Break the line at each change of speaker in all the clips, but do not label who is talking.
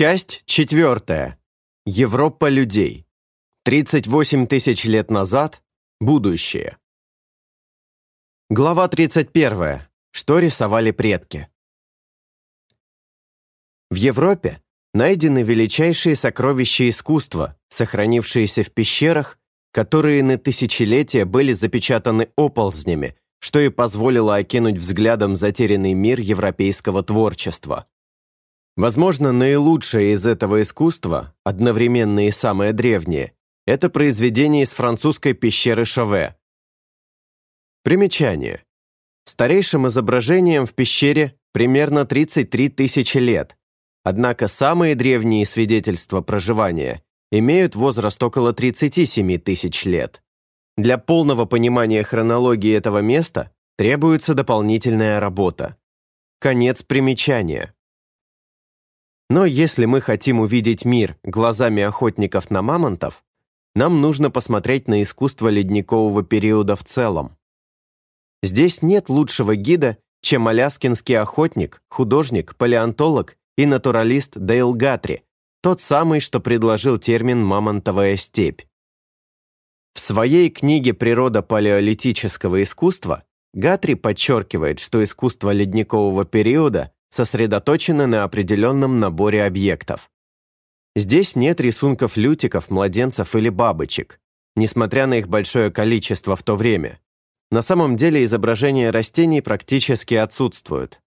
Часть четвертая. Европа людей. 38 тысяч лет назад. Будущее. Глава 31. Что рисовали предки? В Европе найдены величайшие сокровища искусства, сохранившиеся в пещерах, которые на тысячелетия были запечатаны оползнями, что и позволило окинуть взглядом затерянный мир европейского творчества. Возможно, наилучшее из этого искусства, одновременно и самое древнее, это произведение из французской пещеры Шаве. Примечание. Старейшим изображением в пещере примерно 33 тысячи лет, однако самые древние свидетельства проживания имеют возраст около 37 тысяч лет. Для полного понимания хронологии этого места требуется дополнительная работа. Конец примечания. Но если мы хотим увидеть мир глазами охотников на мамонтов, нам нужно посмотреть на искусство ледникового периода в целом. Здесь нет лучшего гида, чем аляскинский охотник, художник, палеонтолог и натуралист Дейл Гатри, тот самый, что предложил термин «мамонтовая степь». В своей книге «Природа палеолитического искусства» Гатри подчеркивает, что искусство ледникового периода сосредоточены на определенном наборе объектов. Здесь нет рисунков лютиков, младенцев или бабочек, несмотря на их большое количество в то время. На самом деле изображения растений практически отсутствуют.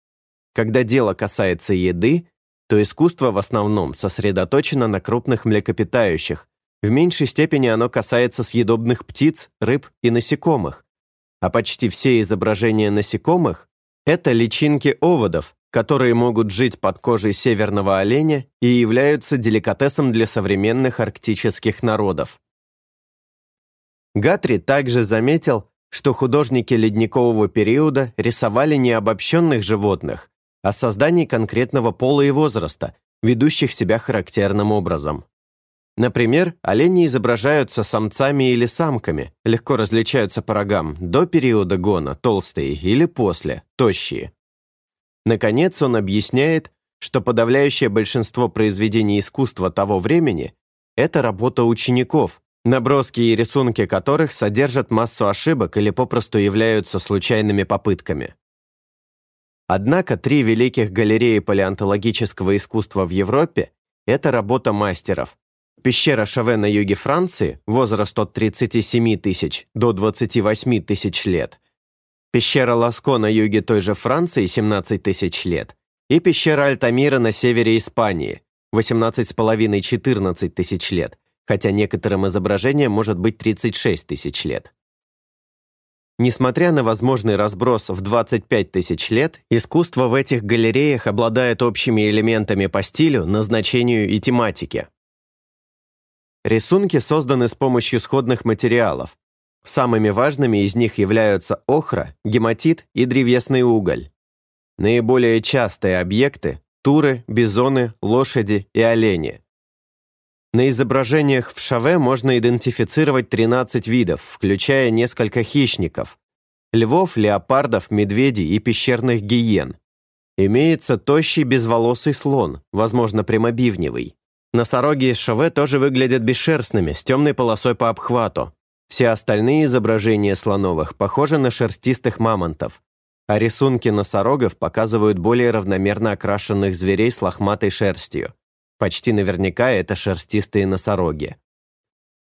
Когда дело касается еды, то искусство в основном сосредоточено на крупных млекопитающих, в меньшей степени оно касается съедобных птиц, рыб и насекомых, а почти все изображения насекомых – это личинки оводов, которые могут жить под кожей северного оленя и являются деликатесом для современных арктических народов. Гатри также заметил, что художники ледникового периода рисовали не обобщенных животных, а созданий конкретного пола и возраста, ведущих себя характерным образом. Например, олени изображаются самцами или самками, легко различаются по рогам, до периода гона, толстые, или после, тощие. Наконец, он объясняет, что подавляющее большинство произведений искусства того времени – это работа учеников, наброски и рисунки которых содержат массу ошибок или попросту являются случайными попытками. Однако три великих галереи палеонтологического искусства в Европе – это работа мастеров. Пещера Шаве на юге Франции, возраст от 37 тысяч до 28 тысяч лет – пещера Ласко на юге той же Франции 17 тысяч лет и пещера Альтамира на севере Испании 18,5-14 тысяч лет, хотя некоторым изображениям может быть 36 тысяч лет. Несмотря на возможный разброс в 25 тысяч лет, искусство в этих галереях обладает общими элементами по стилю, назначению и тематике. Рисунки созданы с помощью сходных материалов, Самыми важными из них являются охра, гематит и древесный уголь. Наиболее частые объекты – туры, бизоны, лошади и олени. На изображениях в Шаве можно идентифицировать 13 видов, включая несколько хищников – львов, леопардов, медведей и пещерных гиен. Имеется тощий безволосый слон, возможно, прямобивневый. Носороги из Шаве тоже выглядят бесшерстными, с темной полосой по обхвату. Все остальные изображения слоновых похожи на шерстистых мамонтов, а рисунки носорогов показывают более равномерно окрашенных зверей с лохматой шерстью. Почти наверняка это шерстистые носороги.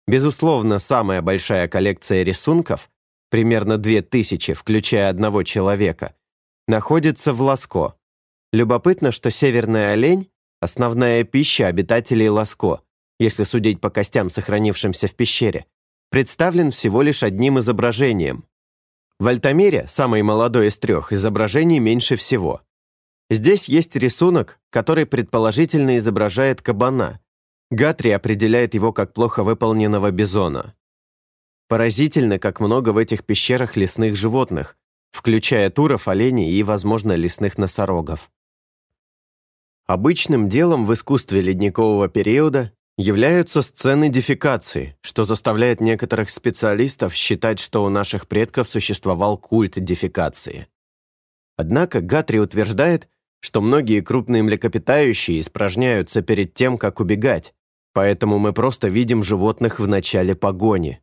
Безусловно, самая большая коллекция рисунков, примерно 2000, включая одного человека, находится в Ласко. Любопытно, что северный олень – основная пища обитателей Ласко, если судить по костям, сохранившимся в пещере, представлен всего лишь одним изображением. В Альтамире, самый молодой из трех, изображений меньше всего. Здесь есть рисунок, который предположительно изображает кабана. Гатри определяет его как плохо выполненного бизона. Поразительно, как много в этих пещерах лесных животных, включая туров, оленей и, возможно, лесных носорогов. Обычным делом в искусстве ледникового периода являются сцены дефекации, что заставляет некоторых специалистов считать, что у наших предков существовал культ дефекации. Однако Гатри утверждает, что многие крупные млекопитающие испражняются перед тем, как убегать, поэтому мы просто видим животных в начале погони.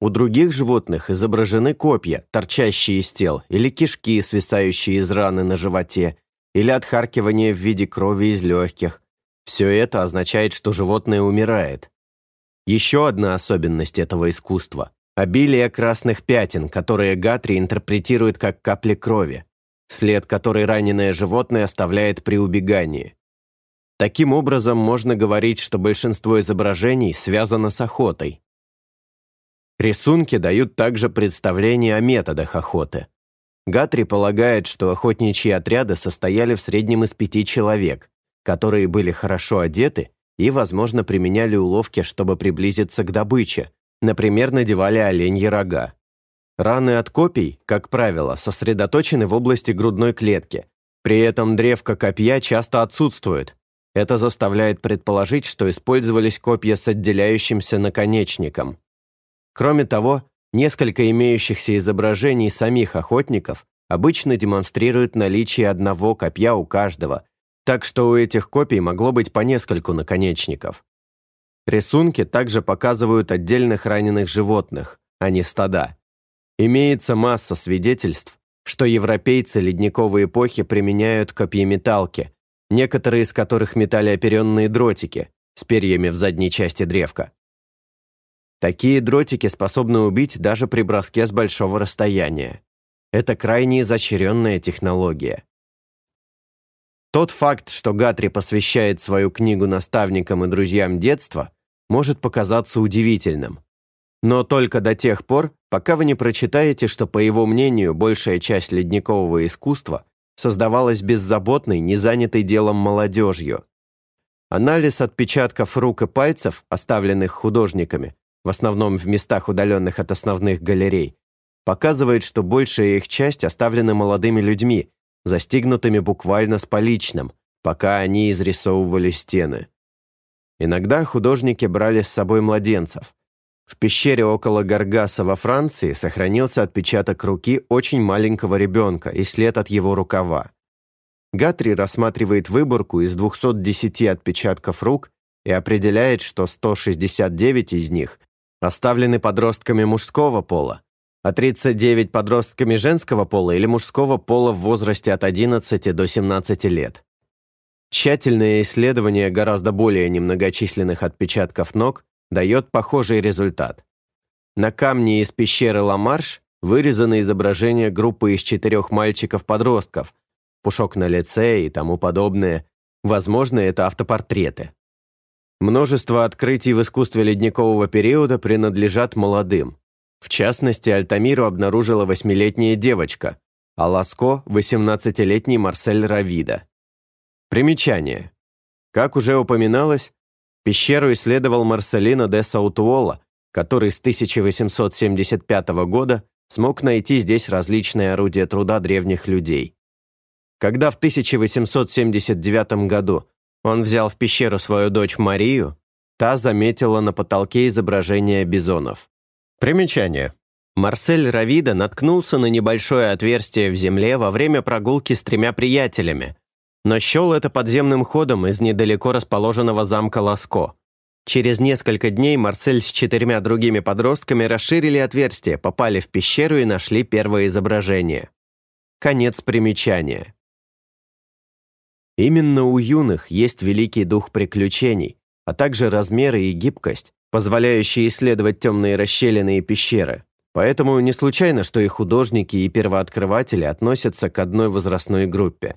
У других животных изображены копья, торчащие из тел, или кишки, свисающие из раны на животе, или отхаркивание в виде крови из легких. Все это означает, что животное умирает. Еще одна особенность этого искусства – обилие красных пятен, которые Гатри интерпретирует как капли крови, след который раненое животное оставляет при убегании. Таким образом, можно говорить, что большинство изображений связано с охотой. Рисунки дают также представление о методах охоты. Гатри полагает, что охотничьи отряды состояли в среднем из пяти человек, которые были хорошо одеты и, возможно, применяли уловки, чтобы приблизиться к добыче, например, надевали оленьи рога. Раны от копий, как правило, сосредоточены в области грудной клетки, при этом древко копья часто отсутствует. Это заставляет предположить, что использовались копья с отделяющимся наконечником. Кроме того, несколько имеющихся изображений самих охотников обычно демонстрируют наличие одного копья у каждого, так что у этих копий могло быть по нескольку наконечников. Рисунки также показывают отдельных раненых животных, а не стада. Имеется масса свидетельств, что европейцы ледниковой эпохи применяют копьеметалки, некоторые из которых метали оперенные дротики с перьями в задней части древка. Такие дротики способны убить даже при броске с большого расстояния. Это крайне изощренная технология. Тот факт, что Гатри посвящает свою книгу наставникам и друзьям детства, может показаться удивительным. Но только до тех пор, пока вы не прочитаете, что, по его мнению, большая часть ледникового искусства создавалась беззаботной, не занятой делом молодежью. Анализ отпечатков рук и пальцев, оставленных художниками, в основном в местах, удаленных от основных галерей, показывает, что большая их часть оставлена молодыми людьми, застигнутыми буквально с поличным, пока они изрисовывали стены. Иногда художники брали с собой младенцев. В пещере около Гаргаса во Франции сохранился отпечаток руки очень маленького ребенка и след от его рукава. Гатри рассматривает выборку из 210 отпечатков рук и определяет, что 169 из них оставлены подростками мужского пола, а 39 подростками женского пола или мужского пола в возрасте от 11 до 17 лет. Тщательное исследование гораздо более немногочисленных отпечатков ног дает похожий результат. На камне из пещеры Ламарш вырезаны изображения группы из четырех мальчиков-подростков, пушок на лице и тому подобное. Возможно, это автопортреты. Множество открытий в искусстве ледникового периода принадлежат молодым. В частности, Альтамиру обнаружила восьмилетняя девочка, а Ласко – 18-летний Марсель Равида. Примечание. Как уже упоминалось, пещеру исследовал Марселино де Саутуола, который с 1875 года смог найти здесь различные орудия труда древних людей. Когда в 1879 году он взял в пещеру свою дочь Марию, та заметила на потолке изображение бизонов. Примечание. Марсель Равида наткнулся на небольшое отверстие в земле во время прогулки с тремя приятелями, но счел это подземным ходом из недалеко расположенного замка Ласко. Через несколько дней Марсель с четырьмя другими подростками расширили отверстие, попали в пещеру и нашли первое изображение. Конец примечания. Именно у юных есть великий дух приключений, а также размеры и гибкость, позволяющие исследовать темные расщелины и пещеры. Поэтому не случайно, что и художники, и первооткрыватели относятся к одной возрастной группе.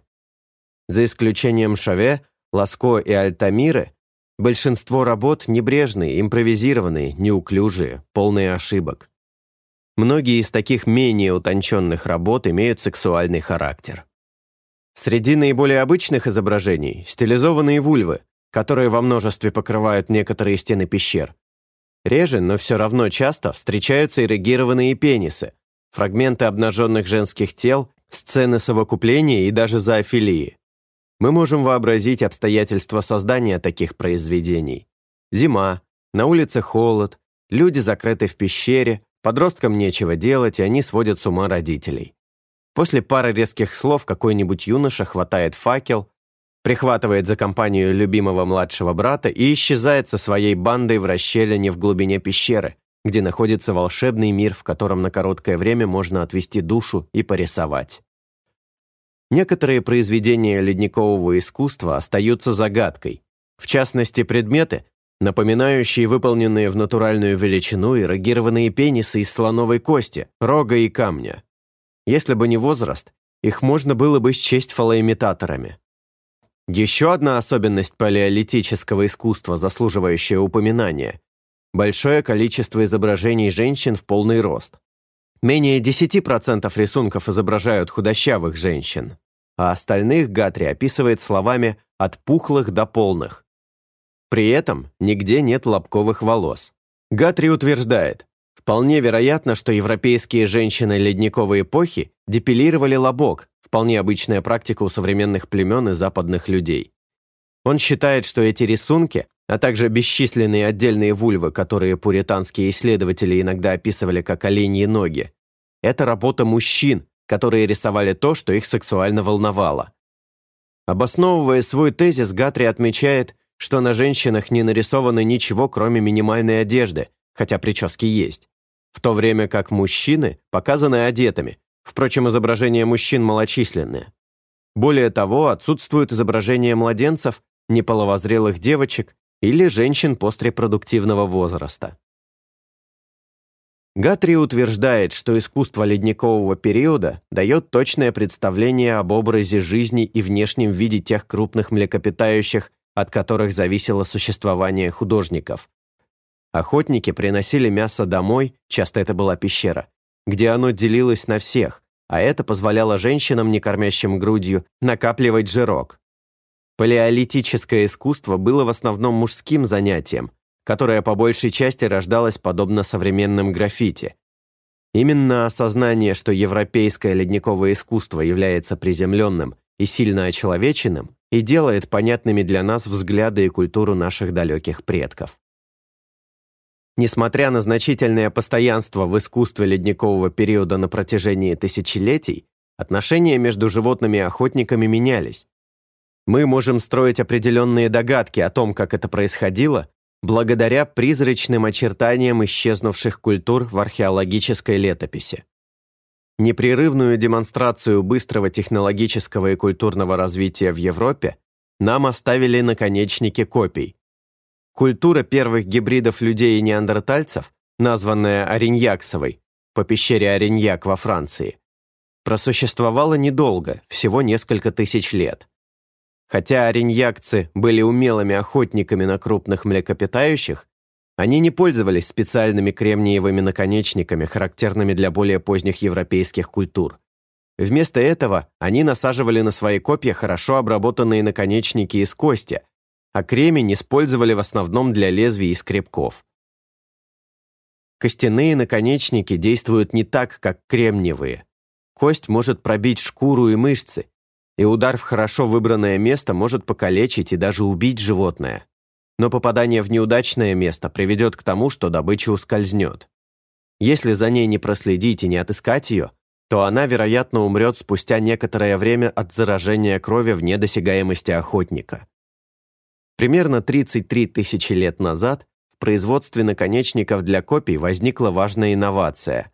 За исключением Шаве, Ласко и Альтамиры, большинство работ небрежные, импровизированные, неуклюжие, полные ошибок. Многие из таких менее утонченных работ имеют сексуальный характер. Среди наиболее обычных изображений – стилизованные вульвы, которые во множестве покрывают некоторые стены пещер. Реже, но все равно часто встречаются эрегированные пенисы, фрагменты обнаженных женских тел, сцены совокупления и даже зоофилии. Мы можем вообразить обстоятельства создания таких произведений. Зима, на улице холод, люди закрыты в пещере, подросткам нечего делать, и они сводят с ума родителей. После пары резких слов какой-нибудь юноша хватает факел, прихватывает за компанию любимого младшего брата и исчезает со своей бандой в расщелине в глубине пещеры, где находится волшебный мир, в котором на короткое время можно отвести душу и порисовать. Некоторые произведения ледникового искусства остаются загадкой. В частности, предметы, напоминающие выполненные в натуральную величину эрогированные пенисы из слоновой кости, рога и камня. Если бы не возраст, их можно было бы счесть фалоимитаторами. Еще одна особенность палеолитического искусства, заслуживающая упоминания – большое количество изображений женщин в полный рост. Менее 10% рисунков изображают худощавых женщин, а остальных Гатри описывает словами «от пухлых до полных». При этом нигде нет лобковых волос. Гатри утверждает, вполне вероятно, что европейские женщины ледниковой эпохи депилировали лобок, вполне обычная практика у современных племен и западных людей. Он считает, что эти рисунки, а также бесчисленные отдельные вульвы, которые пуританские исследователи иногда описывали как оленьи ноги, это работа мужчин, которые рисовали то, что их сексуально волновало. Обосновывая свой тезис, Гатри отмечает, что на женщинах не нарисовано ничего, кроме минимальной одежды, хотя прически есть, в то время как мужчины показаны одетыми, Впрочем, изображения мужчин малочисленные. Более того, отсутствуют изображения младенцев, неполовозрелых девочек или женщин пострепродуктивного возраста. Гатри утверждает, что искусство ледникового периода дает точное представление об образе жизни и внешнем виде тех крупных млекопитающих, от которых зависело существование художников. Охотники приносили мясо домой, часто это была пещера, где оно делилось на всех, а это позволяло женщинам, не кормящим грудью, накапливать жирок. Палеолитическое искусство было в основном мужским занятием, которое по большей части рождалось подобно современным граффити. Именно осознание, что европейское ледниковое искусство является приземленным и сильно очеловеченным, и делает понятными для нас взгляды и культуру наших далеких предков. Несмотря на значительное постоянство в искусстве ледникового периода на протяжении тысячелетий, отношения между животными и охотниками менялись. Мы можем строить определенные догадки о том, как это происходило, благодаря призрачным очертаниям исчезнувших культур в археологической летописи. Непрерывную демонстрацию быстрого технологического и культурного развития в Европе нам оставили наконечники копий, Культура первых гибридов людей и неандертальцев, названная Ориньяксовой, по пещере Ориньяк во Франции, просуществовала недолго, всего несколько тысяч лет. Хотя ориньякцы были умелыми охотниками на крупных млекопитающих, они не пользовались специальными кремниевыми наконечниками, характерными для более поздних европейских культур. Вместо этого они насаживали на свои копья хорошо обработанные наконечники из кости, а кремень использовали в основном для лезвий и скребков. Костяные наконечники действуют не так, как кремниевые. Кость может пробить шкуру и мышцы, и удар в хорошо выбранное место может покалечить и даже убить животное. Но попадание в неудачное место приведет к тому, что добыча ускользнет. Если за ней не проследить и не отыскать ее, то она, вероятно, умрет спустя некоторое время от заражения крови в недосягаемости охотника. Примерно 33 тысячи лет назад в производстве наконечников для копий возникла важная инновация.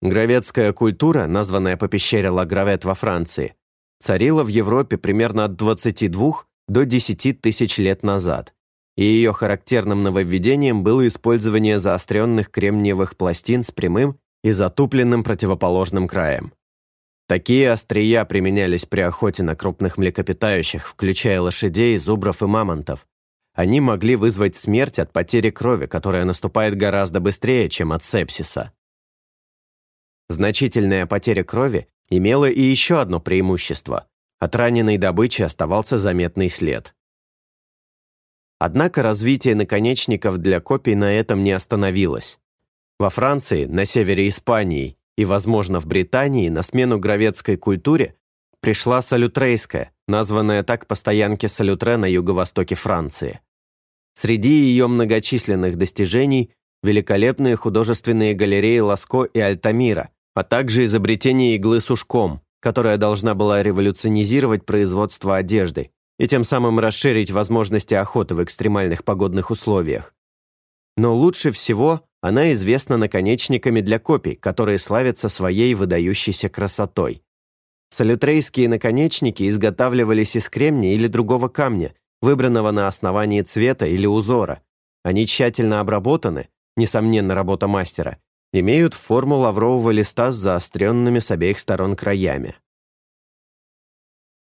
Гравецкая культура, названная по пещере Лагравет во Франции, царила в Европе примерно от 22 до 10 тысяч лет назад, и ее характерным нововведением было использование заостренных кремниевых пластин с прямым и затупленным противоположным краем. Такие острия применялись при охоте на крупных млекопитающих, включая лошадей, зубров и мамонтов. Они могли вызвать смерть от потери крови, которая наступает гораздо быстрее, чем от сепсиса. Значительная потеря крови имела и еще одно преимущество. От раненой добычи оставался заметный след. Однако развитие наконечников для копий на этом не остановилось. Во Франции, на севере Испании и, возможно, в Британии на смену гравецкой культуре пришла салютрейская, названная так по стоянке Салютре на юго-востоке Франции. Среди ее многочисленных достижений великолепные художественные галереи Ласко и Альтамира, а также изобретение иглы с ушком, которая должна была революционизировать производство одежды и тем самым расширить возможности охоты в экстремальных погодных условиях. Но лучше всего она известна наконечниками для копий, которые славятся своей выдающейся красотой. Салютрейские наконечники изготавливались из кремния или другого камня, выбранного на основании цвета или узора. Они тщательно обработаны, несомненно, работа мастера, имеют форму лаврового листа с заостренными с обеих сторон краями.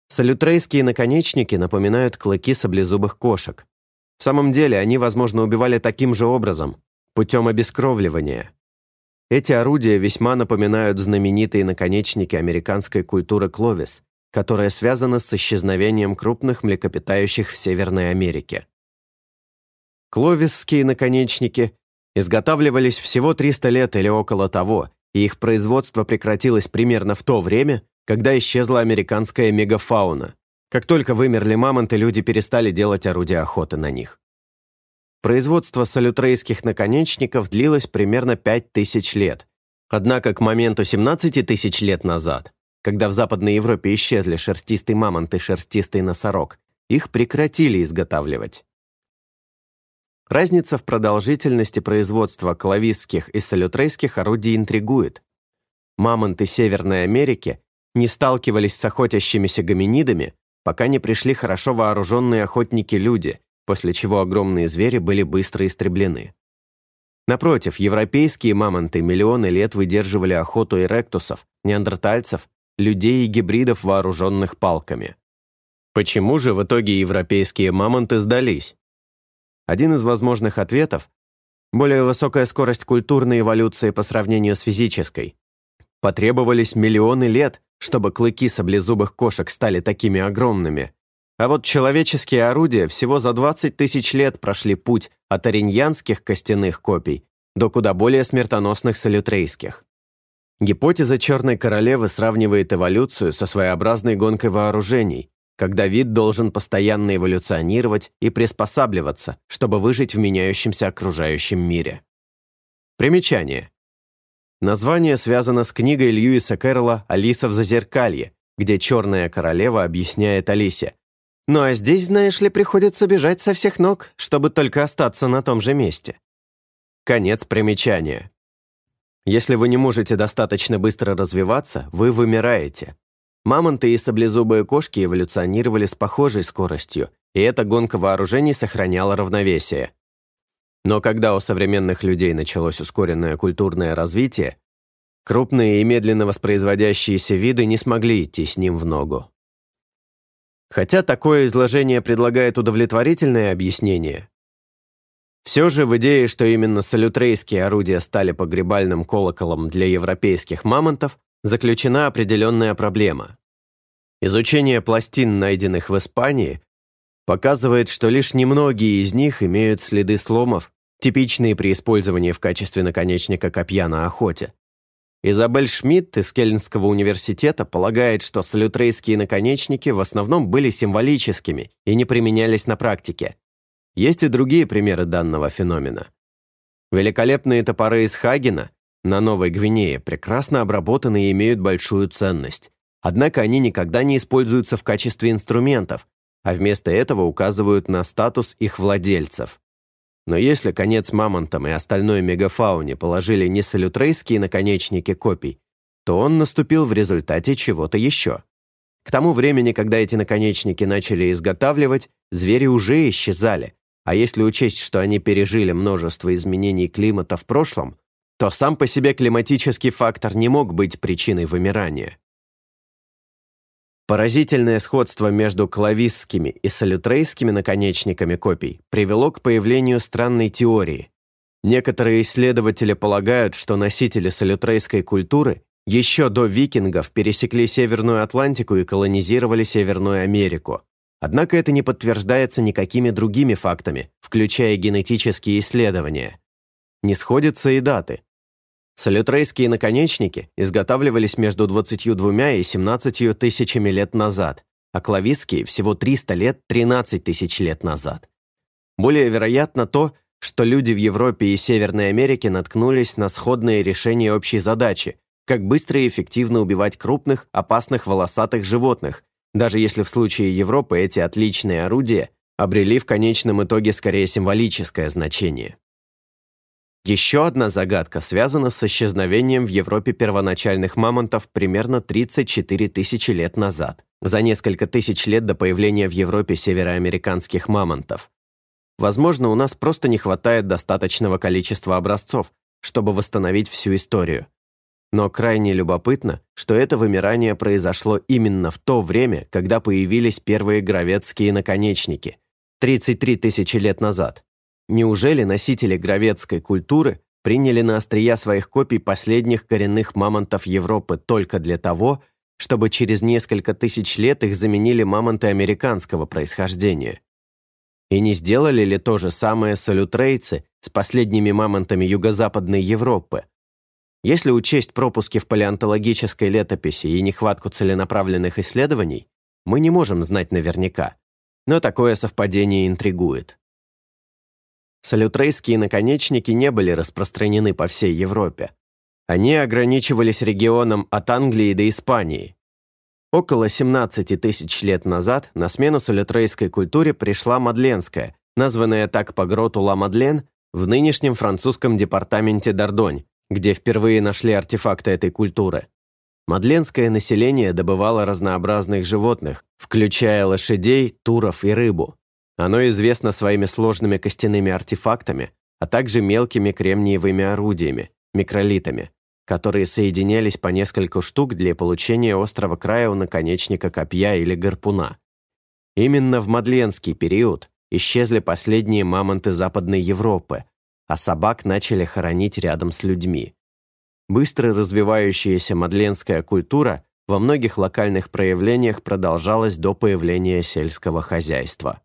Салютрейские наконечники напоминают клыки саблезубых кошек. В самом деле, они, возможно, убивали таким же образом, путем обескровливания. Эти орудия весьма напоминают знаменитые наконечники американской культуры кловис, которая связана с исчезновением крупных млекопитающих в Северной Америке. Кловисские наконечники изготавливались всего 300 лет или около того, и их производство прекратилось примерно в то время, когда исчезла американская мегафауна. Как только вымерли мамонты, люди перестали делать орудия охоты на них. Производство салютрейских наконечников длилось примерно 5000 лет. Однако к моменту 17 тысяч лет назад, когда в Западной Европе исчезли шерстистый мамонт и шерстистый носорог, их прекратили изготавливать. Разница в продолжительности производства клавистских и салютрейских орудий интригует. Мамонты Северной Америки не сталкивались с охотящимися гоминидами, пока не пришли хорошо вооруженные охотники-люди, после чего огромные звери были быстро истреблены. Напротив, европейские мамонты миллионы лет выдерживали охоту эректусов, неандертальцев, людей и гибридов, вооруженных палками. Почему же в итоге европейские мамонты сдались? Один из возможных ответов – более высокая скорость культурной эволюции по сравнению с физической. Потребовались миллионы лет, чтобы клыки саблезубых кошек стали такими огромными, а вот человеческие орудия всего за 20 тысяч лет прошли путь от ориньянских костяных копий до куда более смертоносных салютрейских. Гипотеза Черной Королевы сравнивает эволюцию со своеобразной гонкой вооружений, когда вид должен постоянно эволюционировать и приспосабливаться, чтобы выжить в меняющемся окружающем мире. Примечание. Название связано с книгой Льюиса Кэрролла «Алиса в зазеркалье», где Черная Королева объясняет Алисе, ну а здесь, знаешь ли, приходится бежать со всех ног, чтобы только остаться на том же месте. Конец примечания. Если вы не можете достаточно быстро развиваться, вы вымираете. Мамонты и саблезубые кошки эволюционировали с похожей скоростью, и эта гонка вооружений сохраняла равновесие. Но когда у современных людей началось ускоренное культурное развитие, крупные и медленно воспроизводящиеся виды не смогли идти с ним в ногу. Хотя такое изложение предлагает удовлетворительное объяснение, все же в идее, что именно салютрейские орудия стали погребальным колоколом для европейских мамонтов, заключена определенная проблема. Изучение пластин, найденных в Испании, показывает, что лишь немногие из них имеют следы сломов, типичные при использовании в качестве наконечника копья на охоте. Изабель Шмидт из Кельнского университета полагает, что салютрейские наконечники в основном были символическими и не применялись на практике. Есть и другие примеры данного феномена. Великолепные топоры из Хагена на Новой Гвинее прекрасно обработаны и имеют большую ценность. Однако они никогда не используются в качестве инструментов, а вместо этого указывают на статус их владельцев. Но если конец мамонтам и остальной мегафауне положили не салютрейские наконечники копий, то он наступил в результате чего-то еще. К тому времени, когда эти наконечники начали изготавливать, звери уже исчезали, а если учесть, что они пережили множество изменений климата в прошлом, то сам по себе климатический фактор не мог быть причиной вымирания. Поразительное сходство между клавистскими и салютрейскими наконечниками копий привело к появлению странной теории. Некоторые исследователи полагают, что носители салютрейской культуры еще до викингов пересекли Северную Атлантику и колонизировали Северную Америку. Однако это не подтверждается никакими другими фактами, включая генетические исследования. Не сходятся и даты. Салютрейские наконечники изготавливались между 22 и 17 тысячами лет назад, а клавистские всего 300 лет 13 тысяч лет назад. Более вероятно то, что люди в Европе и Северной Америке наткнулись на сходные решения общей задачи, как быстро и эффективно убивать крупных, опасных волосатых животных, даже если в случае Европы эти отличные орудия обрели в конечном итоге скорее символическое значение. Еще одна загадка связана с исчезновением в Европе первоначальных мамонтов примерно 34 тысячи лет назад, за несколько тысяч лет до появления в Европе североамериканских мамонтов. Возможно, у нас просто не хватает достаточного количества образцов, чтобы восстановить всю историю. Но крайне любопытно, что это вымирание произошло именно в то время, когда появились первые гравецкие наконечники – 33 тысячи лет назад. Неужели носители гравецкой культуры приняли на острия своих копий последних коренных мамонтов Европы только для того, чтобы через несколько тысяч лет их заменили мамонты американского происхождения? И не сделали ли то же самое салютрейцы с последними мамонтами юго-западной Европы? Если учесть пропуски в палеонтологической летописи и нехватку целенаправленных исследований, мы не можем знать наверняка. Но такое совпадение интригует. Салютрейские наконечники не были распространены по всей Европе. Они ограничивались регионом от Англии до Испании, Около 17 тысяч лет назад на смену солитрейской культуре пришла мадленская, названная так по гроту Ла-Мадлен в нынешнем французском департаменте Дордонь, где впервые нашли артефакты этой культуры. Мадленское население добывало разнообразных животных, включая лошадей, туров и рыбу. Оно известно своими сложными костяными артефактами, а также мелкими кремниевыми орудиями, микролитами, которые соединялись по несколько штук для получения острого края у наконечника копья или гарпуна. Именно в Мадленский период исчезли последние мамонты Западной Европы, а собак начали хоронить рядом с людьми. Быстро развивающаяся мадленская культура во многих локальных проявлениях продолжалась до появления сельского хозяйства.